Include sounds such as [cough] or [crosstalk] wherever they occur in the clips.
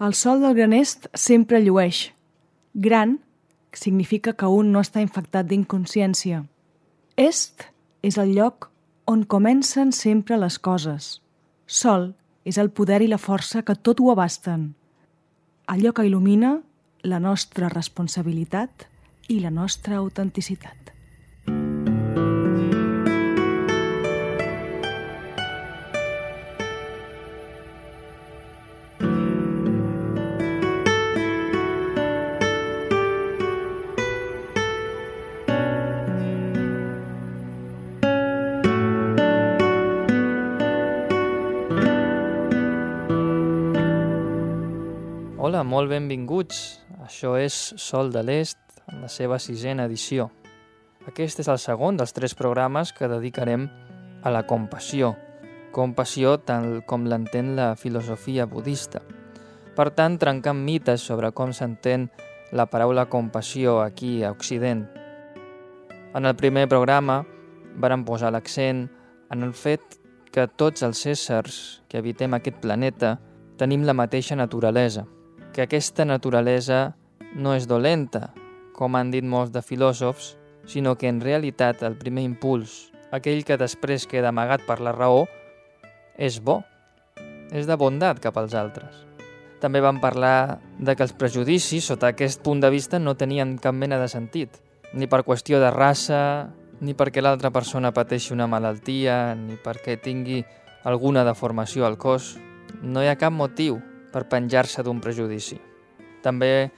El sol del gran est sempre llueix. Gran significa que un no està infectat d'inconsciència. Est és el lloc on comencen sempre les coses. Sol és el poder i la força que tot ho abasten. Allò que il·lumina la nostra responsabilitat i la nostra autenticitat. Molt benvinguts. Això és Sol de l'Est, en la seva sisena edició. Aquest és el segon dels tres programes que dedicarem a la compassió. Compassió tal com l'entén la filosofia budista. Per tant, trencant mites sobre com s'entén la paraula compassió aquí a Occident. En el primer programa varen posar l'accent en el fet que tots els éssers que habitem aquest planeta tenim la mateixa naturalesa – que aquesta naturalesa no és dolenta, com han dit molts de filòsofs, sinó que en realitat el primer impuls, aquell que després queda amagat per la raó, és bo, és de bondat cap als altres. També van parlar de que els prejudicis, sota aquest punt de vista, no tenien cap mena de sentit, ni per qüestió de raça, ni perquè l'altra persona pateixi una malaltia, ni perquè tingui alguna deformació al cos. No hi ha cap motiu per penjar-se d'un prejudici. També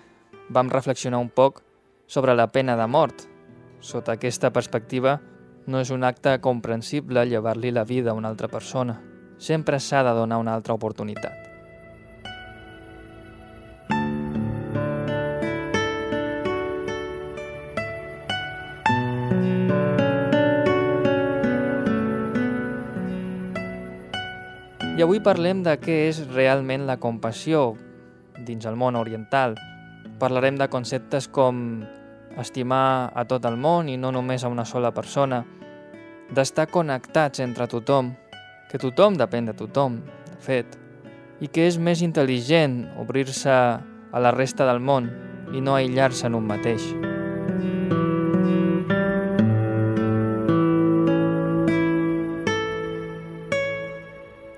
vam reflexionar un poc sobre la pena de mort. Sota aquesta perspectiva, no és un acte comprensible llevar-li la vida a una altra persona. Sempre s'ha de donar una altra oportunitat. I avui parlem de què és realment la compassió dins el món oriental. Parlarem de conceptes com estimar a tot el món i no només a una sola persona, d'estar connectats entre tothom, que tothom depèn de tothom, de fet, i que és més intel·ligent obrir-se a la resta del món i no aïllar-se en un mateix.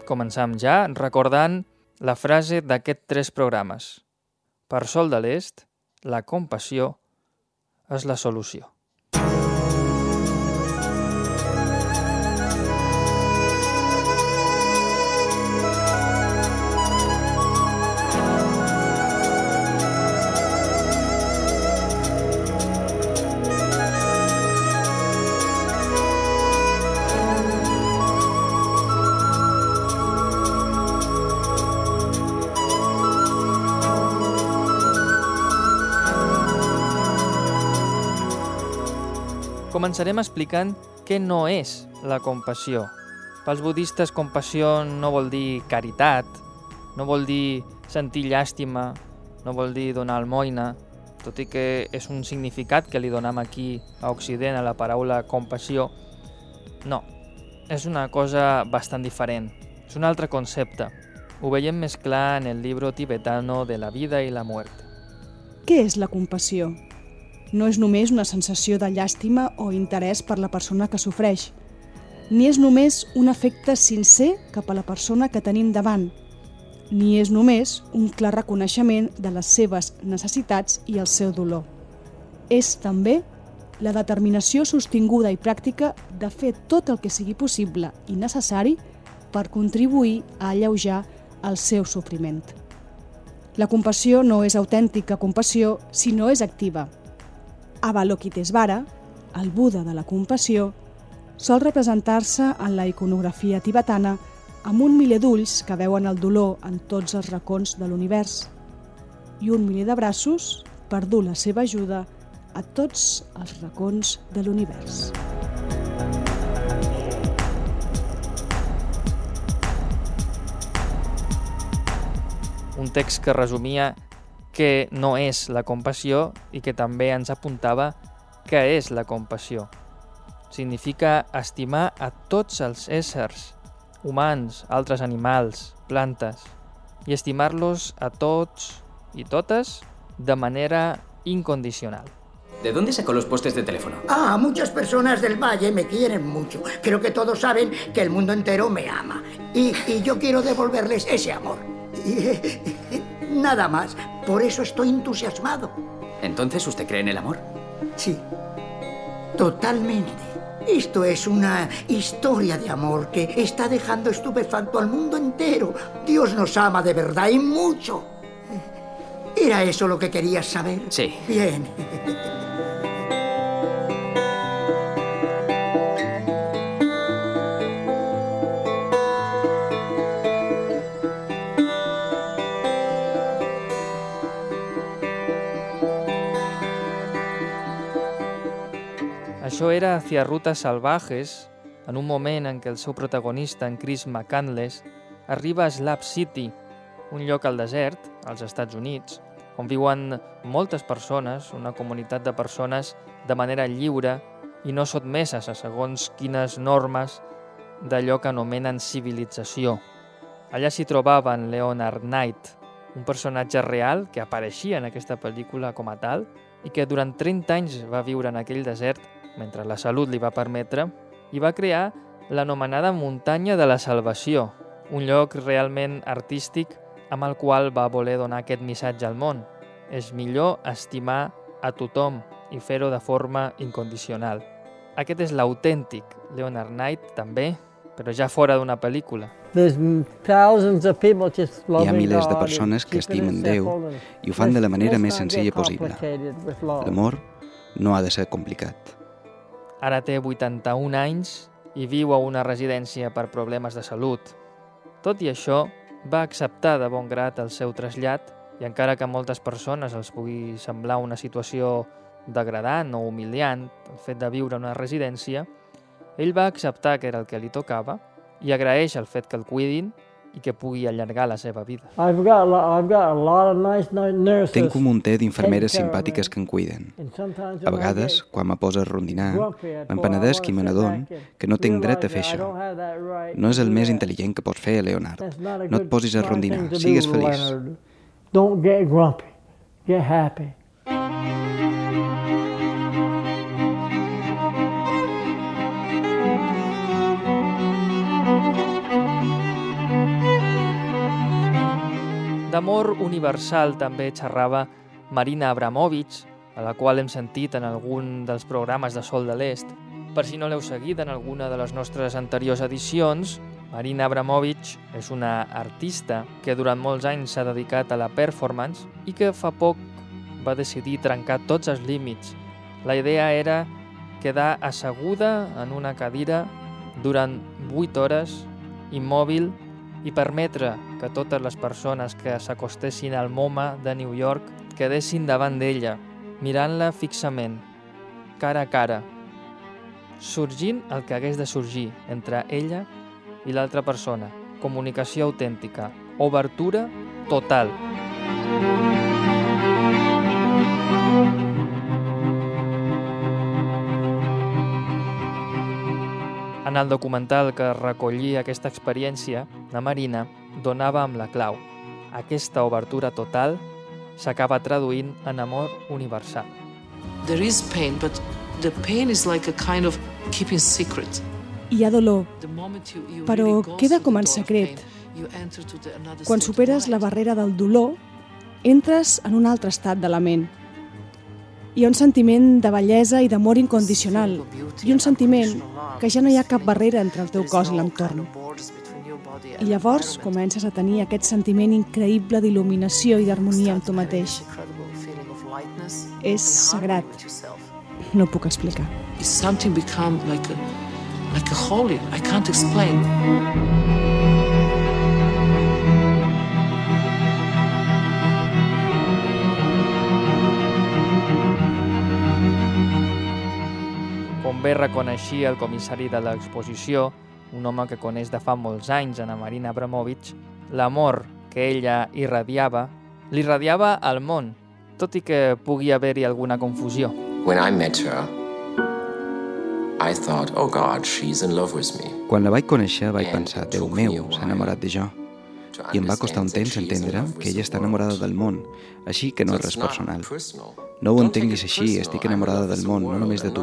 Començam ja recordant la frase d'aquests tres programes. Per Sol de l'Est, la compassió és la solució. Començarem explicant què no és la compassió. Pels budistes, compassió no vol dir caritat, no vol dir sentir llàstima, no vol dir donar almoina, tot i que és un significat que li donem aquí a Occident a la paraula compassió. No, és una cosa bastant diferent, és un altre concepte. Ho veiem més clar en el llibre tibetano de la vida i la mort. Què és la compassió? No és només una sensació de llàstima o interès per la persona que sofreix, ni és només un efecte sincer cap a la persona que tenim davant, ni és només un clar reconeixement de les seves necessitats i el seu dolor. És també la determinació sostinguda i pràctica de fer tot el que sigui possible i necessari per contribuir a alleujar el seu sofriment. La compassió no és autèntica compassió si no és activa, Avalokitesvara, el Buda de la compassió, sol representar-se en la iconografia tibetana amb un miler d'ulls que veuen el dolor en tots els racons de l'univers i un miler de braços per dur la seva ajuda a tots els racons de l'univers. Un text que resumia que no és la compassió i que també ens apuntava què és la compassió. Significa estimar a tots els éssers, humans, altres animals, plantes, i estimar-los a tots i totes de manera incondicional. ¿De dónde sacó los postes de teléfono? Ah, muchas personas del valle me quieren mucho. Creo que todos saben que el mundo entero me ama. Y, y yo quiero devolverles ese amor. [laughs] Nada más. Por eso estoy entusiasmado. ¿Entonces usted cree en el amor? Sí, totalmente. Esto es una historia de amor que está dejando estupefacto al mundo entero. Dios nos ama de verdad y mucho. ¿Era eso lo que querías saber? Sí. Bien. Això era Hacia Rutas Salvajes, en un moment en què el seu protagonista, en Chris McCandless, arriba a Slab City, un lloc al desert, als Estats Units, on viuen moltes persones, una comunitat de persones de manera lliure i no sotmeses a segons quines normes d'allò que anomenen civilització. Allà s'hi trobava en Leonard Knight, un personatge real que apareixia en aquesta pel·lícula com a tal i que durant 30 anys va viure en aquell desert mentre la salut li va permetre i va crear l'anomenada Muntanya de la Salvació, un lloc realment artístic amb el qual va voler donar aquest missatge al món. És millor estimar a tothom i fer-ho de forma incondicional. Aquest és l'autèntic Leonard Knight, també, però ja fora d'una pel·lícula. Hi ha milers de persones que estimen Déu i ho fan de la manera més senzilla possible. L'amor no ha de ser complicat. Ara té 81 anys i viu a una residència per problemes de salut. Tot i això, va acceptar de bon grat el seu trasllat i encara que a moltes persones els pugui semblar una situació degradant o humiliant el fet de viure en una residència, ell va acceptar que era el que li tocava i agraeix el fet que el cuidin i que pugui allargar la seva vida. Tenc un munter d'infermeres simpàtiques que em cuiden. A vegades, quan me posa a rondinar, m'empenedesc i me n'adon que no tinc dret a fer això. No és el més intel·ligent que pots fer, Leonard. No et posis a rondinar, sigues feliç. Don't get grumpy, get happy. D'amor universal també xerrava Marina Abramovic, a la qual hem sentit en algun dels programes de Sol de l'Est. Per si no l'heu seguit en alguna de les nostres anteriors edicions, Marina Abramovic és una artista que durant molts anys s'ha dedicat a la performance i que fa poc va decidir trencar tots els límits. La idea era quedar asseguda en una cadira durant 8 hores, immòbil, i permetre que totes les persones que s'acostessin al MoMA de New York quedessin davant d'ella, mirant-la fixament, cara a cara, sorgint el que hagués de sorgir entre ella i l'altra persona, comunicació autèntica, obertura total. En el documental que recollia aquesta experiència, la Marina donava amb la clau. Aquesta obertura total s'acaba traduint en amor universal. There is pain, but the pain is like a kind of keeping secret. Hi ha dolor, però queda com en secret. Quan superes la barrera del dolor, entres en un altre estat de la ment. Hi ha un sentiment de bellesa i d'amor incondicional i un sentiment que ja no hi ha cap barrera entre el teu cos i l'entorn. I llavors comences a tenir aquest sentiment increïble d'il·luminació i d'harmonia amb tu mateix. És sagrat. No puc explicar. It's something become like a, like a holy. I can't explain. Com bé reconeixia el comissari de l'exposició, un home que coneix de fa molts anys Ana Marina Abramovic, l'amor que ella irradiava, l'irradiava al món, tot i que pugui haver-hi alguna confusió. When I met her, I thought, oh God, she's in love with me. Quan la vaig conèixer vaig pensar, Déu meu, s'ha enamorat de jo. i em va costar un temps entendre que ella està enamorada del món, així que no és res personal. No ho entenguis així, estic enamorada del món, no només de tu.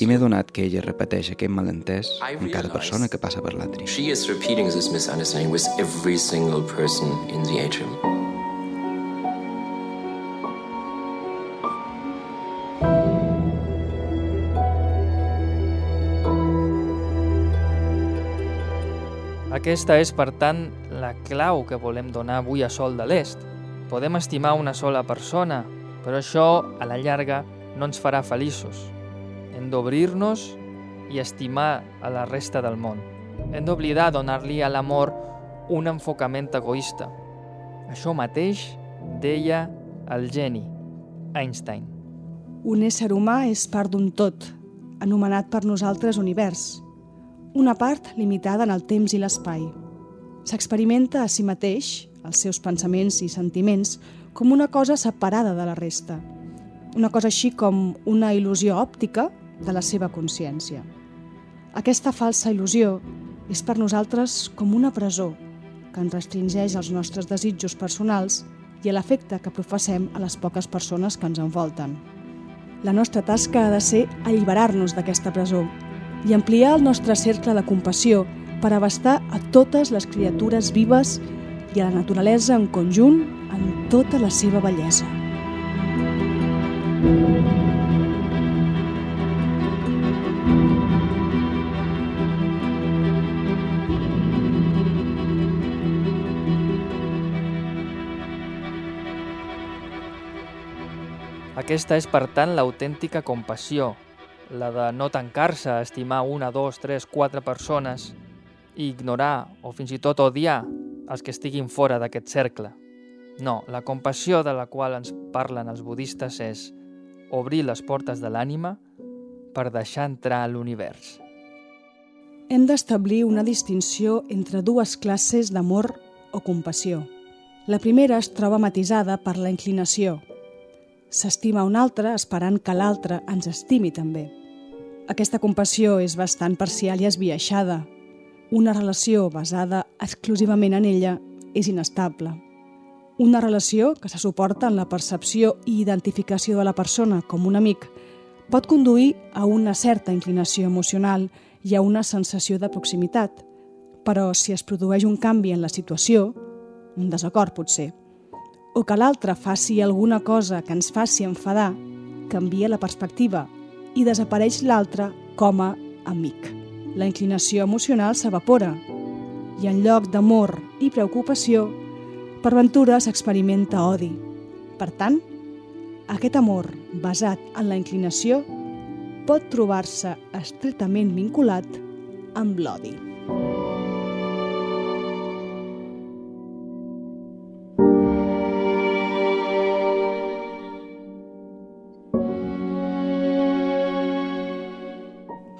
I m'he donat que ella repeteix aquest malentès amb cada persona que passa per l'atri. She is repeating this misunderstanding with every single person in the atrium. Aquesta és, per tant, la clau que volem donar avui a Sol de l'Est. Podem estimar una sola persona, però això, a la llarga, no ens farà feliços. Hem d'obrir-nos i estimar a la resta del món. Hem d'oblidar donar-li a l'amor un enfocament egoista. Això mateix deia el geni, Einstein. Un ésser humà és part d'un tot, anomenat per nosaltres univers, una part limitada en el temps i l'espai. S'experimenta a si mateix, els seus pensaments i sentiments, com una cosa separada de la resta, una cosa així com una il·lusió òptica de la seva consciència. Aquesta falsa il·lusió és per nosaltres com una presó que ens restringeix els nostres desitjos personals i l'efecte que professem a les poques persones que ens envolten. La nostra tasca ha de ser alliberar-nos d'aquesta presó i ampliar el nostre cercle de compassió per abastar a totes les criatures vives i a la naturalesa en conjunt en tota la seva bellesa. Aquesta és, per tant, l'autèntica compassió, la de no tancar-se a estimar una, dos, tres, quatre persones i ignorar o fins i tot odiar els que estiguin fora d'aquest cercle. No, la compassió de la qual ens parlen els budistes és obrir les portes de l'ànima per deixar entrar a l'univers. Hem d'establir una distinció entre dues classes d'amor o compassió. La primera es troba matisada per la inclinació, s'estima un altre esperant que l'altre ens estimi també. Aquesta compassió és bastant parcial i esbiaixada. Una relació basada exclusivament en ella és inestable. Una relació que se suporta en la percepció i identificació de la persona com un amic pot conduir a una certa inclinació emocional i a una sensació de proximitat, però si es produeix un canvi en la situació, un desacord potser, o que l'altre faci alguna cosa que ens faci enfadar, canvia la perspectiva i desapareix l'altre com a amic. La inclinació emocional s'evapora i en lloc d'amor i preocupació, per ventura s'experimenta odi. Per tant, aquest amor basat en la inclinació pot trobar-se estretament vinculat amb l'odi.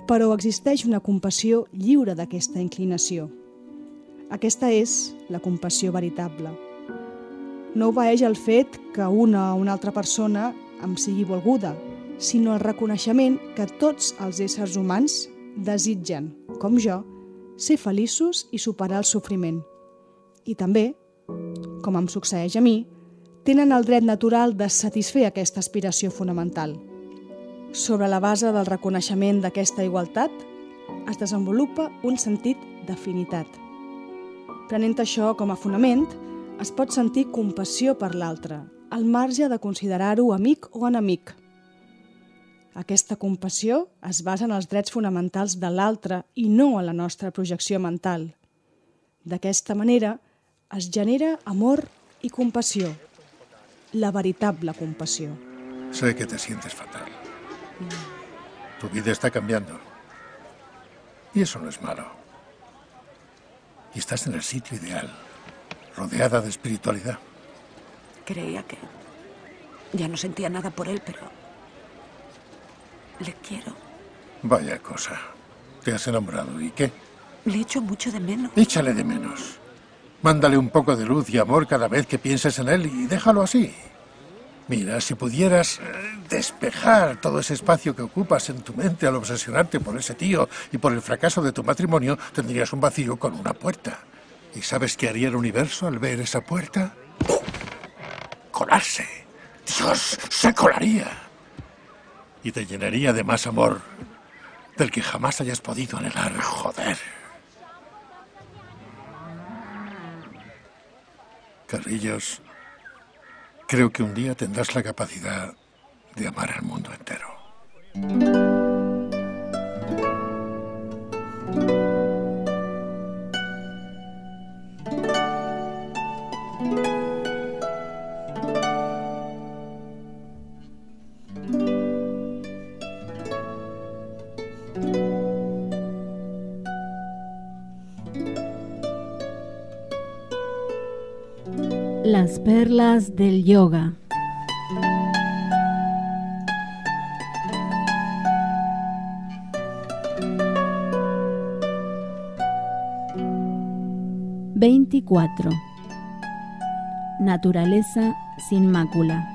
però existeix una compassió lliure d'aquesta inclinació. Aquesta és la compassió veritable. No obeeix el fet que una o una altra persona em sigui volguda, sinó el reconeixement que tots els éssers humans desitgen, com jo, ser feliços i superar el sofriment. I també, com em succeeix a mi, tenen el dret natural de satisfer aquesta aspiració fonamental – sobre la base del reconeixement d'aquesta igualtat, es desenvolupa un sentit d'afinitat. Prenent això com a fonament, es pot sentir compassió per l'altre, al marge de considerar-ho amic o enemic. Aquesta compassió es basa en els drets fonamentals de l'altre i no en la nostra projecció mental. D'aquesta manera, es genera amor i compassió, la veritable compassió. Sé que te sientes fatal. Tu vida está cambiando. Y eso no es malo. Y estás en el sitio ideal, rodeada de espiritualidad. Creía que ya no sentía nada por él, pero le quiero. Vaya cosa. Te has enamorado. ¿Y qué? Le echo mucho de menos. Échale de menos. Mándale un poco de luz y amor cada vez que pienses en él y déjalo así. Mira, si pudieras eh, despejar todo ese espacio que ocupas en tu mente al obsesionarte por ese tío y por el fracaso de tu matrimonio, tendrías un vacío con una puerta. ¿Y sabes qué haría el universo al ver esa puerta? Colarse. Dios, se colaría. Y te llenaría de más amor del que jamás hayas podido anhelar. Joder. Carrillos, creo que un día tendrás la capacidad de amar al mundo entero. perlas del yoga. Veinticuatro. Naturaleza sin mácula.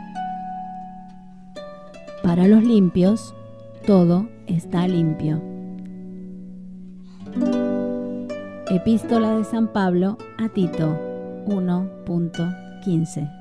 Para los limpios, todo está limpio. Epístola de San Pablo a Tito 15.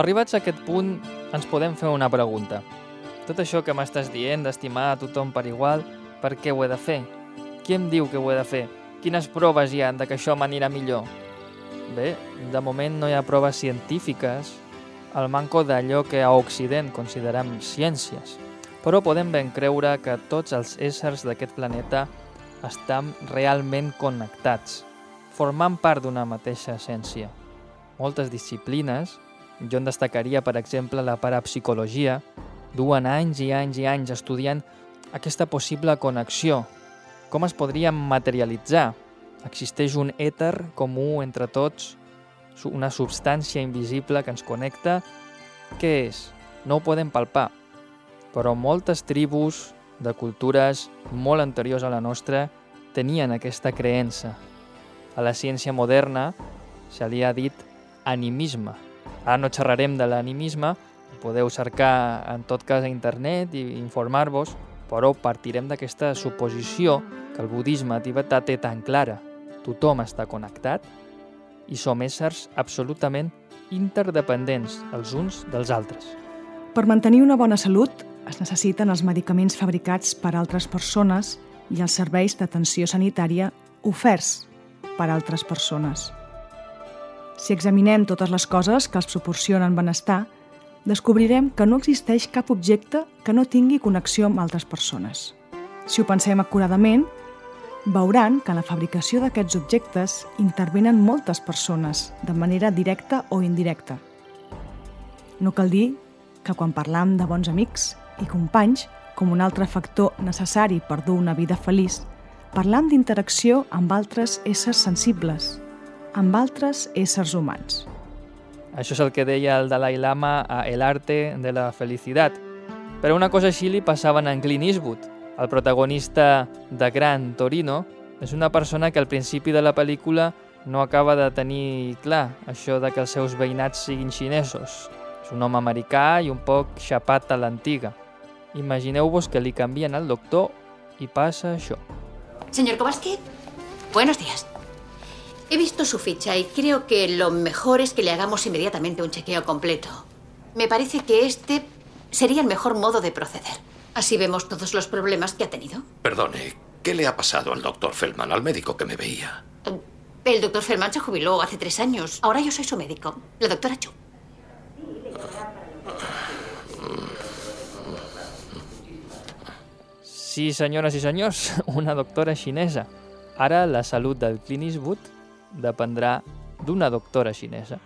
Arribats a aquest punt, ens podem fer una pregunta. Tot això que m'estàs dient d'estimar a tothom per igual, per què ho he de fer? Qui em diu que ho he de fer? Quines proves hi ha de que això m'anirà millor? Bé, de moment no hi ha proves científiques al manco d'allò que a Occident considerem ciències, però podem ben creure que tots els éssers d'aquest planeta estan realment connectats, formant part d'una mateixa essència. Moltes disciplines, jo en destacaria, per exemple, la parapsicologia, duen anys i anys i anys estudiant aquesta possible connexió. Com es podria materialitzar? Existeix un èter comú entre tots, una substància invisible que ens connecta. Què és? No ho podem palpar. Però moltes tribus de cultures molt anteriors a la nostra tenien aquesta creença. A la ciència moderna se li ha dit animisme, Ara no xerrarem de l'animisme, podeu cercar en tot cas a internet i informar-vos, però partirem d'aquesta suposició que el budisme tibetà té tan clara. Tothom està connectat i som éssers absolutament interdependents els uns dels altres. Per mantenir una bona salut es necessiten els medicaments fabricats per altres persones i els serveis d'atenció sanitària oferts per altres persones. Si examinem totes les coses que els proporcionen benestar, descobrirem que no existeix cap objecte que no tingui connexió amb altres persones. Si ho pensem acuradament, veuran que en la fabricació d'aquests objectes intervenen moltes persones, de manera directa o indirecta. No cal dir que quan parlam de bons amics i companys, com un altre factor necessari per dur una vida feliç, parlam d'interacció amb altres éssers sensibles, amb altres éssers humans. Això és el que deia el Dalai Lama a El arte de la felicitat. Però una cosa així li passava a en Clint Eastwood. El protagonista de Gran Torino és una persona que al principi de la pel·lícula no acaba de tenir clar això de que els seus veïnats siguin xinesos. És un home americà i un poc xapat a l'antiga. Imagineu-vos que li canvien el doctor i passa això. Señor Kowalski, buenos días. He visto su ficha y creo que lo mejor es que le hagamos inmediatamente un chequeo completo. Me parece que este sería el mejor modo de proceder. Así vemos todos los problemas que ha tenido. Perdone, ¿qué le ha pasado al doctor Feldman, al médico que me veía? El doctor Feldman se jubiló hace tres años. Ahora yo soy su médico, la doctora Chu. Sí, senyores i senyors, una doctora xinesa. Ara la salut del Clint Eastwood dependrà d'una doctora xinesa.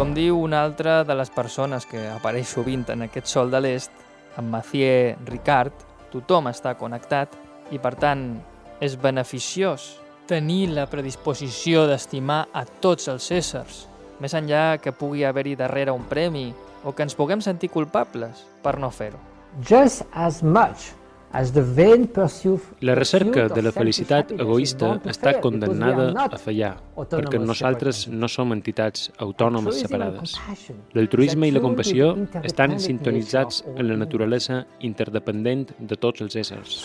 Com diu una altra de les persones que apareix sovint en aquest sol de l'est, en Mathieu Ricard, tothom està connectat i, per tant, és beneficiós tenir la predisposició d'estimar a tots els éssers, més enllà que pugui haver-hi darrere un premi o que ens puguem sentir culpables per no fer-ho. Just as much la recerca de la felicitat egoista està condemnada a fallar, perquè nosaltres no som entitats autònomes separades. L'altruisme i la compassió estan sintonitzats en la naturalesa interdependent de tots els éssers.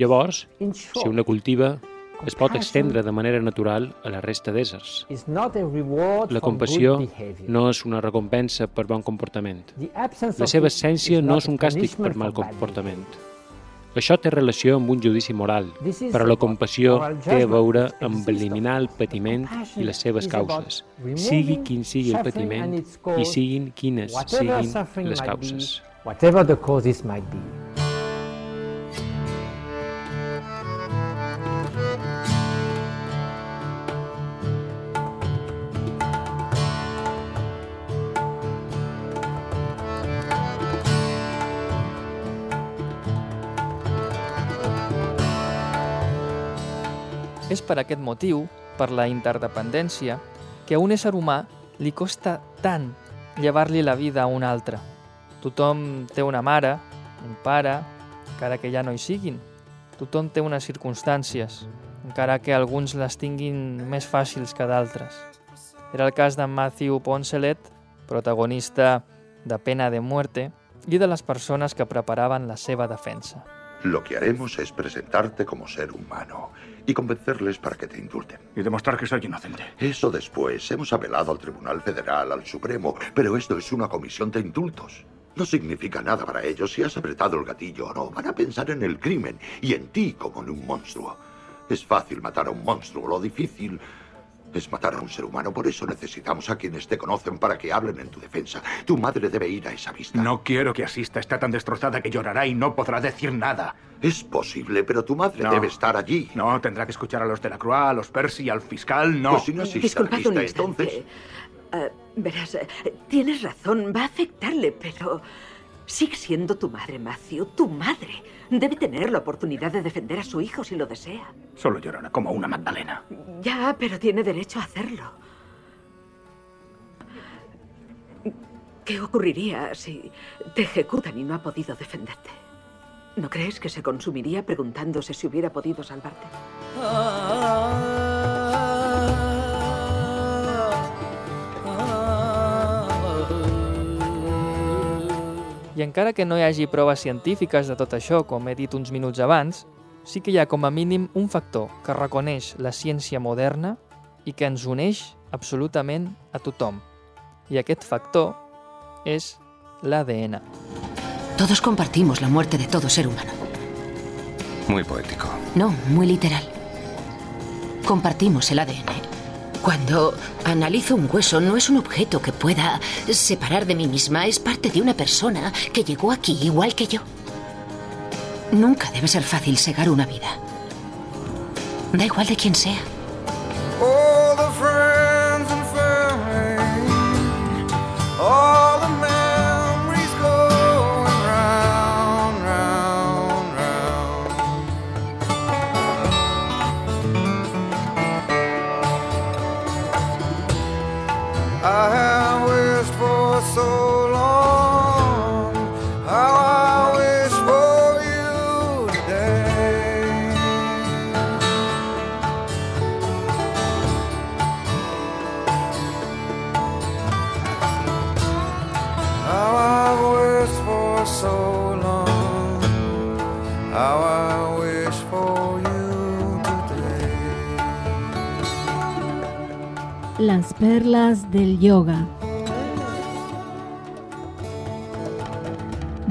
Llavors, si una cultiva, es pot estendre de manera natural a la resta d'éssers. La compassió no és una recompensa per bon comportament. La seva essència no és un càstig per mal comportament. Això té relació amb un judici moral, però la compassió té a veure amb eliminar el patiment i les seves causes, sigui quin sigui el patiment i siguin quines siguin les causes. Whatever the causes might be. És per aquest motiu, per la interdependència, que a un ésser humà li costa tant llevar-li la vida a un altre. Tothom té una mare, un pare, encara que ja no hi siguin. Tothom té unes circumstàncies, encara que alguns les tinguin més fàcils que d'altres. Era el cas de Matthew Poncelet, protagonista de Pena de Muerte, i de les persones que preparaven la seva defensa. Lo que haremos es presentarte como ser humano y convencerles para que te indulten. Y demostrar que soy inocente. Eso después. Hemos apelado al Tribunal Federal, al Supremo, pero esto es una comisión de indultos. No significa nada para ellos si has apretado el gatillo o no. Van a pensar en el crimen y en ti como en un monstruo. Es fácil matar a un monstruo, lo difícil es matar a un ser humano. Por eso necesitamos a quienes te conocen para que hablen en tu defensa. Tu madre debe ir a esa vista. No quiero que asista. Está tan destrozada que llorará y no podrá decir nada. Es posible, pero tu madre debe estar allí. No, tendrá que escuchar a los de la Croix, a los Percy, al fiscal. No. Pues si no asiste a la vista, entonces... Uh, verás, eh, tienes razón. Va a afectarle, pero... Sigue siendo tu madre, Matthew. Tu madre. Debe tener la oportunidad de defender a su hijo si lo desea. Solo llorará como una Magdalena. Ya, pero tiene derecho a hacerlo. ¿Qué ocurriría si te ejecutan y no ha podido defenderte? ¿No crees que se consumiría preguntándose si hubiera podido salvarte? I encara que no hi hagi proves científiques de tot això, com he dit uns minuts abans, sí que hi ha com a mínim un factor que reconeix la ciència moderna i que ens uneix absolutament a tothom. I aquest factor és l'ADN. Todos compartimos la muerte de todo ser humano. Muy poético. No, muy literal. Compartimos el ADN cuando analizo un hueso, no es un objeto que pueda separar de mí misma, es parte de una persona que llegó aquí igual que yo. Nunca debe ser fácil segar una vida. Da igual de quién sea. Del yoga.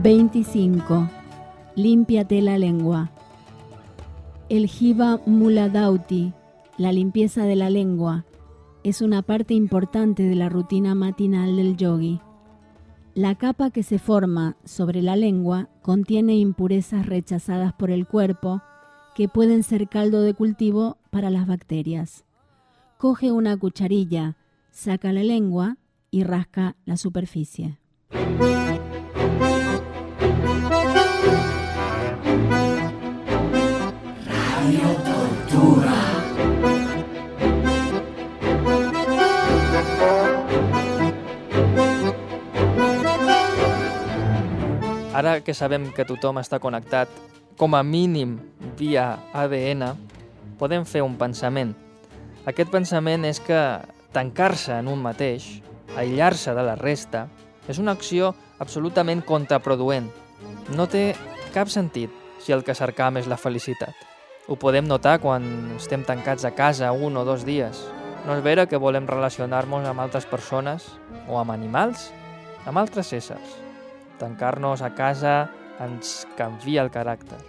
25. Límpiate la lengua. El Jiva Muladauti, la limpieza de la lengua, es una parte importante de la rutina matinal del yogi. La capa que se forma sobre la lengua contiene impurezas rechazadas por el cuerpo que pueden ser caldo de cultivo para las bacterias. Coge una cucharilla, saca la lengua y rasca la superficie. Radio Tortura. Ara que sabem que tothom està connectat, com a mínim via ADN, podem fer un pensament. Aquest pensament és que tancar-se en un mateix, aïllar-se de la resta, és una acció absolutament contraproduent. No té cap sentit si el que cercam és la felicitat. Ho podem notar quan estem tancats a casa un o dos dies. No és vera que volem relacionar-nos amb altres persones o amb animals, amb altres éssers. Tancar-nos a casa ens canvia el caràcter.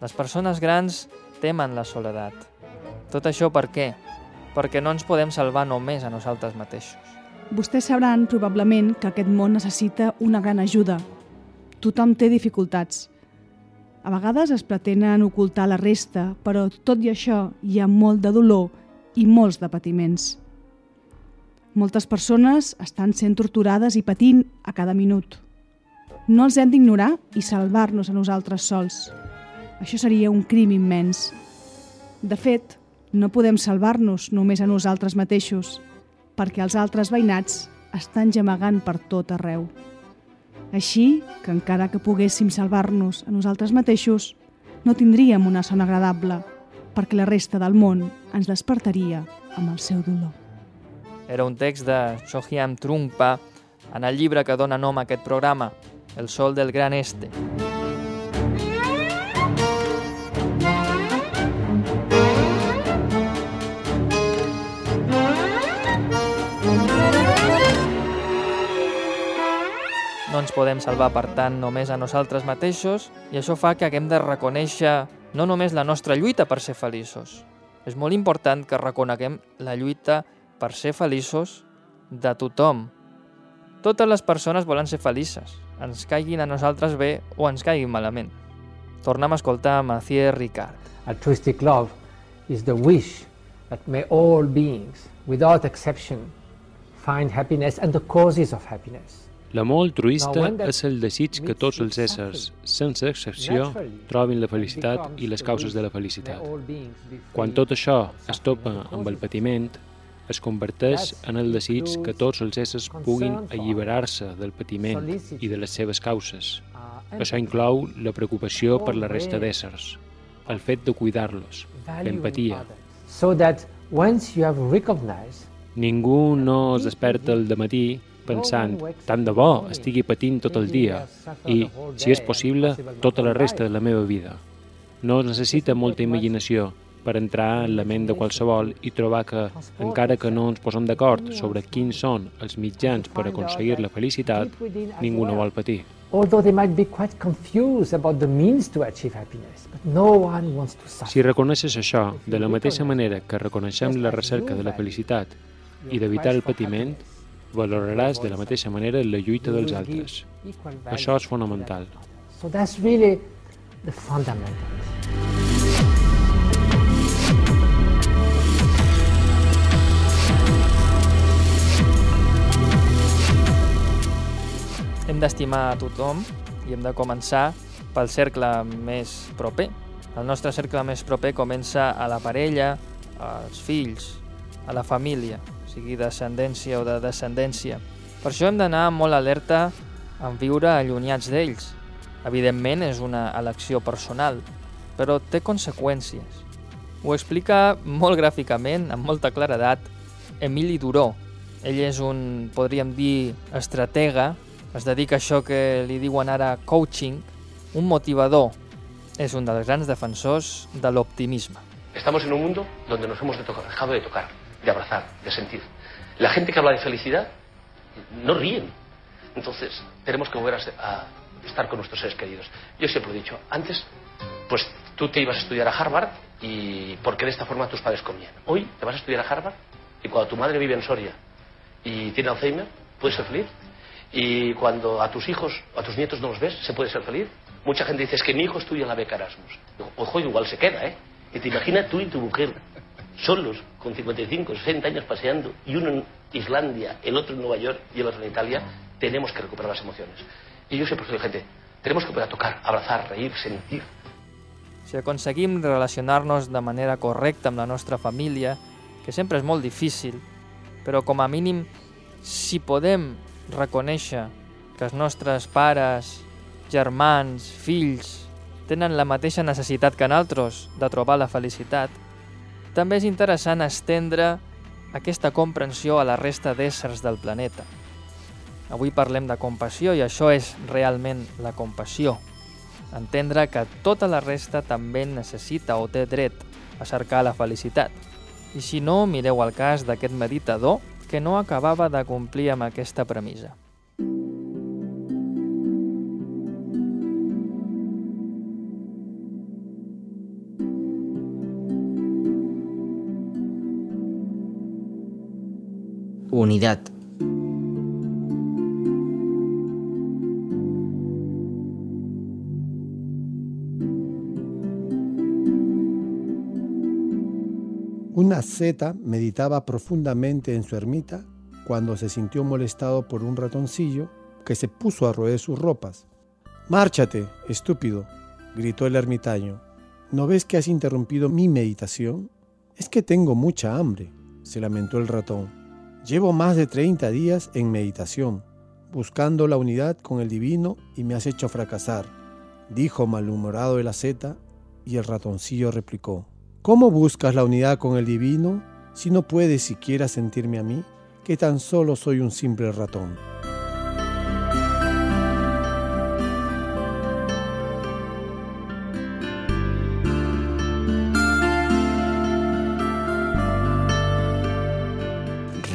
Les persones grans temen la soledat. Tot això per què? Perquè no ens podem salvar només a nosaltres mateixos. Vostès sabran, probablement, que aquest món necessita una gran ajuda. Tothom té dificultats. A vegades es pretenen ocultar la resta, però tot i això hi ha molt de dolor i molts de patiments. Moltes persones estan sent torturades i patint a cada minut. No els hem d'ignorar i salvar-nos a nosaltres sols. Això seria un crim immens. De fet, no podem salvar-nos només a nosaltres mateixos, perquè els altres veïnats estan gemegant per tot arreu. Així que encara que poguéssim salvar-nos a nosaltres mateixos, no tindríem una son agradable, perquè la resta del món ens despertaria amb el seu dolor. Era un text de Sohyam Trungpa en el llibre que dona nom a aquest programa, El sol del gran este. Ens podem salvar, per tant, només a nosaltres mateixos i això fa que haguem de reconèixer no només la nostra lluita per ser feliços. És molt important que reconeguem la lluita per ser feliços de tothom. Totes les persones volen ser felices, ens caiguin a nosaltres bé o ens caiguin malament. Tornem a escoltar Mathieu Ricard. Altruistic love is the wish that may all beings, without exception, find happiness and the causes of happiness. L'amor altruista és el desig que tots els éssers, sense excepció, trobin la felicitat i les causes de la felicitat. Quan tot això es topa amb el patiment, es converteix en el desig que tots els éssers puguin alliberar-se del patiment i de les seves causes. Això inclou la preocupació per la resta d'éssers, el fet de cuidar-los, l'empatia. So that once you have recognized Ningú no es desperta el matí pensant, tant de bo estigui patint tot el dia i, si és possible, tota la resta de la meva vida. No es necessita molta imaginació per entrar en la ment de qualsevol i trobar que, encara que no ens posem d'acord sobre quins són els mitjans per aconseguir la felicitat, ningú no vol patir. Si reconeixes això de la mateixa manera que reconeixem la recerca de la felicitat i d'evitar el patiment, valoraràs de la mateixa manera la lluita dels altres. Això és fonamental. So that's really the fundamental. Hem d'estimar a tothom i hem de començar pel cercle més proper. El nostre cercle més proper comença a la parella, als fills, a la família, sigui descendència o de descendència. Per això hem d'anar molt alerta en viure allunyats d'ells. Evidentment és una elecció personal, però té conseqüències. Ho explica molt gràficament, amb molta claredat, Emili Duró. Ell és un, podríem dir, estratega, es dedica a això que li diuen ara coaching, un motivador. És un dels grans defensors de l'optimisme. Estamos en un mundo donde nos hemos de tocar, dejado de tocar, de abrazar, de sentir. La gente que habla de felicidad no ríen. Entonces, tenemos que volver a, estar con nuestros seres queridos. Yo siempre he dicho, antes, pues tú te ibas a estudiar a Harvard y porque de esta forma tus padres comían. Hoy te vas a estudiar a Harvard y cuando tu madre vive en Soria y tiene Alzheimer, puedes ser feliz. Y cuando a tus hijos o a tus nietos no los ves, se puede ser feliz. Mucha gente dice, es que mi hijo estudia en la beca Erasmus. Ojo, igual se queda, ¿eh? Y te imaginas tú y tu mujer solos, con 55, 60 años paseando, y uno en Islandia, el otro en Nueva York y el otro en Italia, tenemos que recuperar las emociones. Y yo siempre soy gente, tenemos que poder tocar, abrazar, reír, sentir. Si aconseguim relacionar-nos de manera correcta amb la nostra família, que sempre és molt difícil, però com a mínim, si podem reconèixer que els nostres pares, germans, fills, tenen la mateixa necessitat que nosaltres de trobar la felicitat, també és interessant estendre aquesta comprensió a la resta d'éssers del planeta. Avui parlem de compassió i això és realment la compassió. Entendre que tota la resta també necessita o té dret a cercar la felicitat. I si no, mireu el cas d'aquest meditador que no acabava de complir amb aquesta premissa. Unidad. Una zeta meditaba profundamente en su ermita cuando se sintió molestado por un ratoncillo que se puso a roer sus ropas. Márchate, estúpido, gritó el ermitaño. ¿No ves que has interrumpido mi meditación? Es que tengo mucha hambre, se lamentó el ratón. Llevo más de 30 días en meditación, buscando la unidad con el divino y me has hecho fracasar, dijo malhumorado el aceta y el ratoncillo replicó. ¿Cómo buscas la unidad con el divino si no puedes siquiera sentirme a mí, que tan solo soy un simple ratón?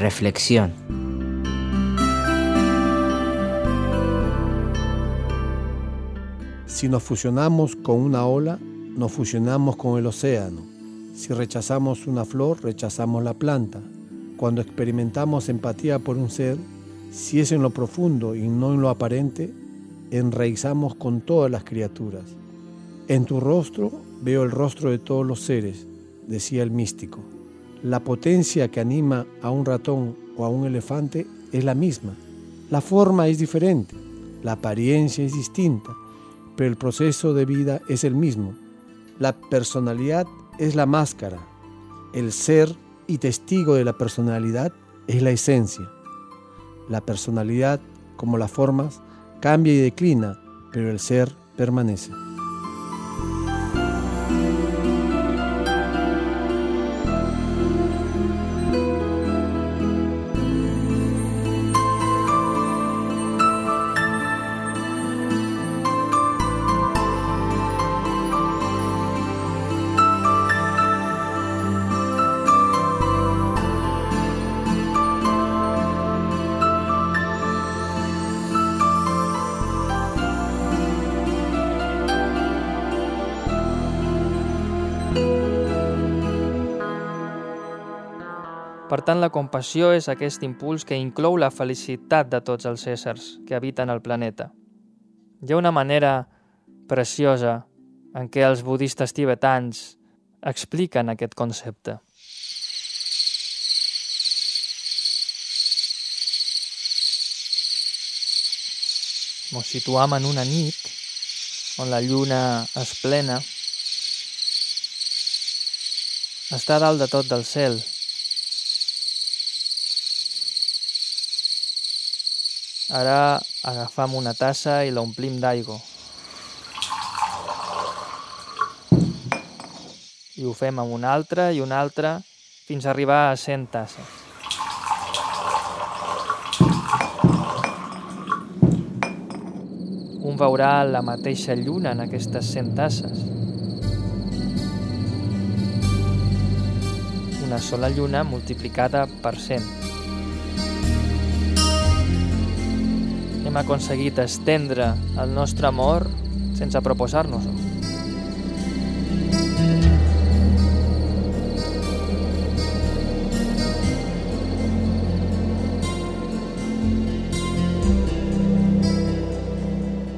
Reflexión. Si nos fusionamos con una ola, nos fusionamos con el océano. Si rechazamos una flor, rechazamos la planta. Cuando experimentamos empatía por un ser, si es en lo profundo y no en lo aparente, enraizamos con todas las criaturas. En tu rostro veo el rostro de todos los seres, decía el místico. La potencia que anima a un ratón o a un elefante es la misma. La forma es diferente, la apariencia es distinta, pero el proceso de vida es el mismo. La personalidad es la máscara, el ser y testigo de la personalidad es la esencia. La personalidad, como las formas, cambia y declina, pero el ser permanece. Tant, la compassió és aquest impuls que inclou la felicitat de tots els éssers que habiten el planeta. Hi ha una manera preciosa en què els budistes tibetans expliquen aquest concepte. Ens situam en una nit on la lluna és plena, està dalt de tot del cel Ara agafam una tassa i l'omplim d'aigua. I ho fem amb una altra i una altra fins a arribar a 100 tasses. Un veurà la mateixa lluna en aquestes 100 tasses. Una sola lluna multiplicada per 100. Hem aconseguit estendre el nostre amor sense proposar-nos-ho.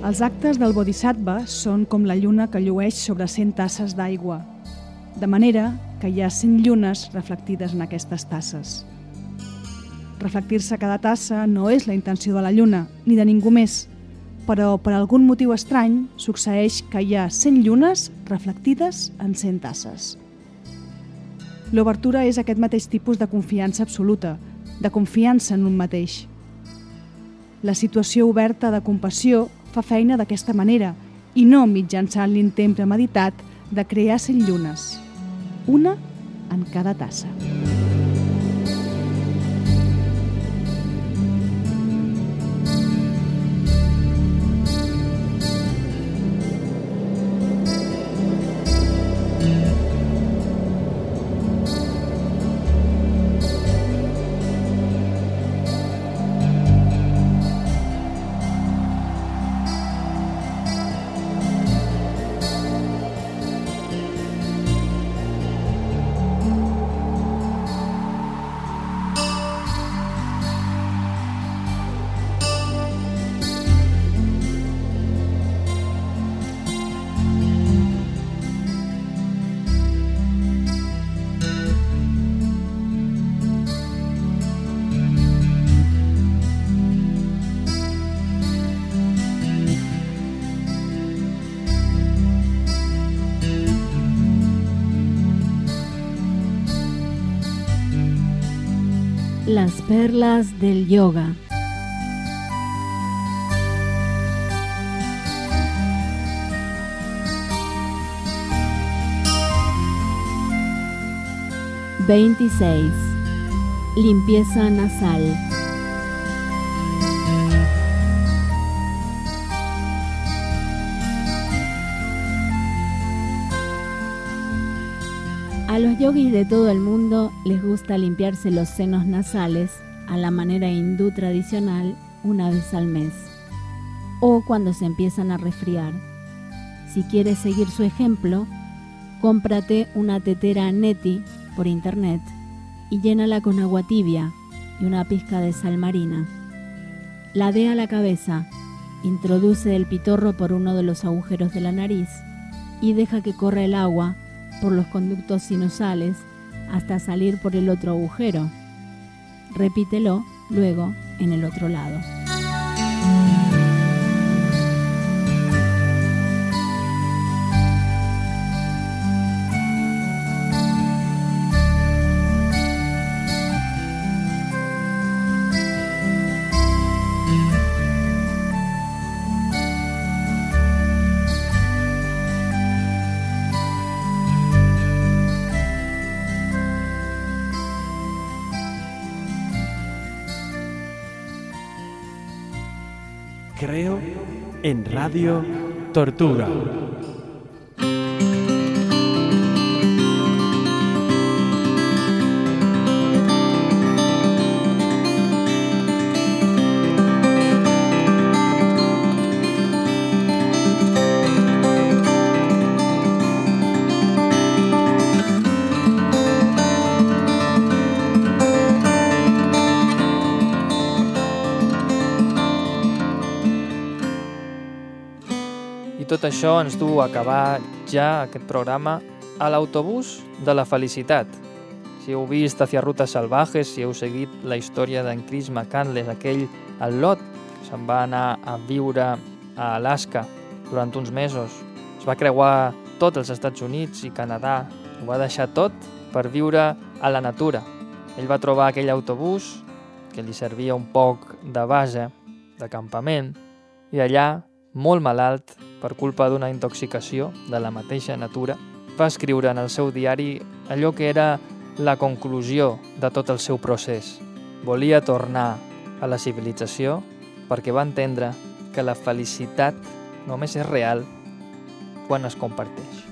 Els actes del Bodhisattva són com la lluna que llueix sobre 100 tasses d'aigua. de manera que hi ha 100 llunes reflectides en aquestes tasses. Reflectir-se cada tassa no és la intenció de la lluna, ni de ningú més, però per algun motiu estrany succeeix que hi ha 100 llunes reflectides en 100 tasses. L'obertura és aquest mateix tipus de confiança absoluta, de confiança en un mateix. La situació oberta de compassió fa feina d'aquesta manera i no mitjançant l'intent premeditat de crear 100 llunes, una en cada tassa. Perlas del yoga. Veintiséis. Limpieza nasal. A los yogis de todo el mundo les gusta limpiarse los senos nasales a la manera hindú tradicional una vez al mes o cuando se empiezan a resfriar. Si quieres seguir su ejemplo, cómprate una tetera neti por internet y llénala con agua tibia y una pizca de sal marina. Ladea la cabeza, introduce el pitorro por uno de los agujeros de la nariz y deja que corra el agua por los conductos sinusales hasta salir por el otro agujero. Repítelo luego en el otro lado. Creo en Radio Tortuga. Això ens du a acabar ja aquest programa a l'autobús de la felicitat. Si heu vist Hacia Rutes Salvajes, si heu seguit la història d'en Chris McCandless, aquell al·lot que se'n va anar a viure a Alaska durant uns mesos, es va creuar tots els Estats Units i Canadà, ho va deixar tot per viure a la natura. Ell va trobar aquell autobús que li servia un poc de base, de campament, i allà, molt malalt, per culpa d'una intoxicació de la mateixa natura, va escriure en el seu diari allò que era la conclusió de tot el seu procés. Volia tornar a la civilització perquè va entendre que la felicitat només és real quan es comparteix.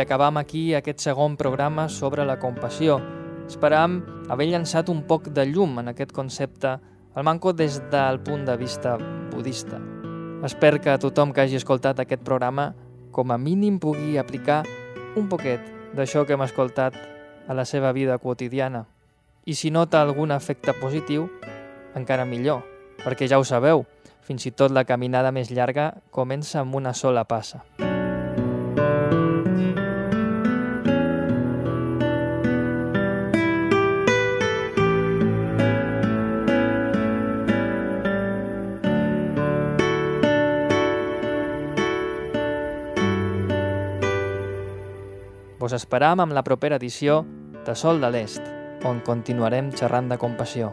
Acabam aquí aquest segon programa sobre la compassió. Esperam haver llançat un poc de llum en aquest concepte, el manco des del punt de vista budista. Espero que tothom que hagi escoltat aquest programa com a mínim pugui aplicar un poquet d'això que hem escoltat a la seva vida quotidiana. I si nota algun efecte positiu, encara millor, perquè ja ho sabeu, fins i tot la caminada més llarga comença amb una sola passa. Vos esperam amb la propera edició de Sol de l'Est, on continuarem xerrant de compassió.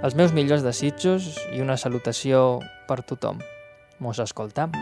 Els meus millors desitjos i una salutació per tothom. Mos escoltam.